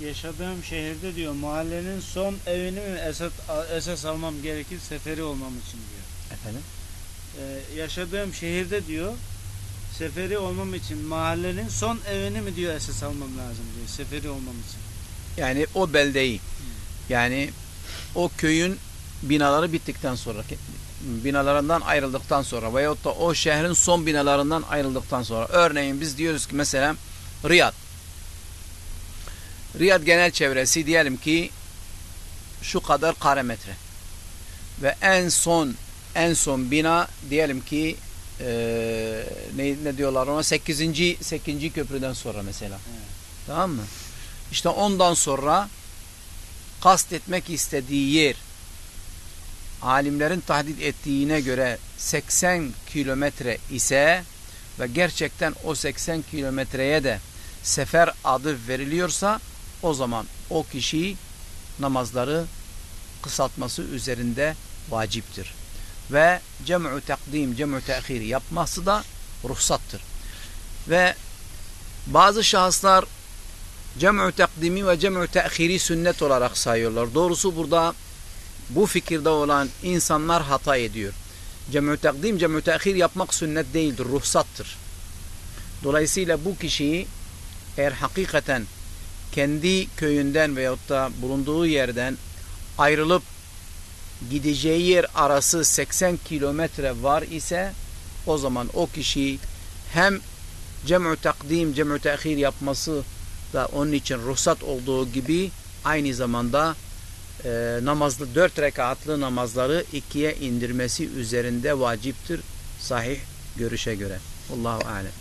Yaşadığım şehirde diyor mahallenin son evini mi esas, esas almam gerekir seferi olmam için diyor. Efendim? Ee, yaşadığım şehirde diyor seferi olmam için mahallenin son evini mi diyor esas almam lazım diyor seferi olmam için. Yani o beldeyi yani o köyün binaları bittikten sonra binalarından ayrıldıktan sonra veyahut da o şehrin son binalarından ayrıldıktan sonra örneğin biz diyoruz ki mesela Riyad Riyad genel çevresi diyelim ki şu kadar kare metre ve en son en son bina diyelim ki eee ne, ne diyorlar ona 8. 8. köprüden sonra mesela Evet. tamam mı? İşte ondan sonra kastetmek istediği yer alimlerin tahdit ettiğine göre 80 kilometre ise ve gerçekten o 80 kilometreye de sefer adı veriliyorsa o zaman o kişi namazları kısaltması üzerinde vaciptir. Ve cem'u takdim, cem'u tehir yapması da ruhsattır. Ve bazı şahıslar cem'u takdimi ve cem'u tehiri sünnet olarak sayıyorlar. Doğrusu burada bu fikirde olan insanlar hata ediyor. Cem'u takdim, cem'u tehir yapmak sünnet değildir, ruhsattır. Dolayısıyla bu kişiyi eğer hakikaten kendi köyünden veyahut da bulunduğu yerden ayrılıp gideceği yer arası 80 kilometre var ise o zaman o kişi hem cem'u takdim, cem'u tehir yapması da onun için ruhsat olduğu gibi aynı zamanda e, namazlı dört rekatlı namazları ikiye indirmesi üzerinde vaciptir sahih görüşe göre. Allahu alem.